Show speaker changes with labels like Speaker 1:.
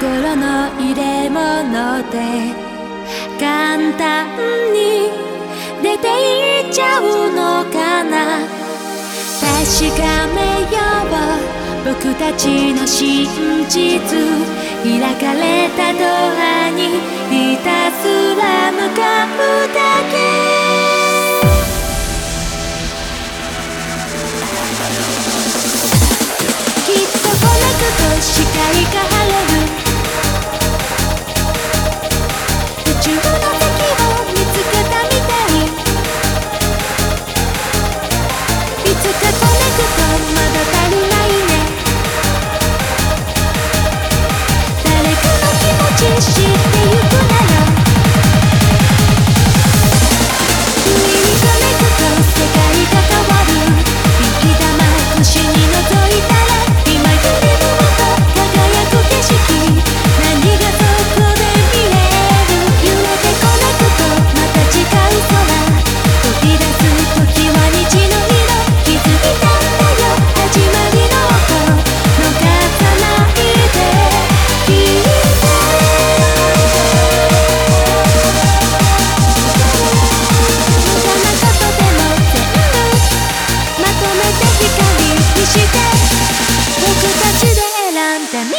Speaker 1: 心の入れ物で簡単に出ていっちゃうのかな。確かめよう僕たちの真実。開かれたドアにひたすら向かうだけ。きっとこのことしかいか Santa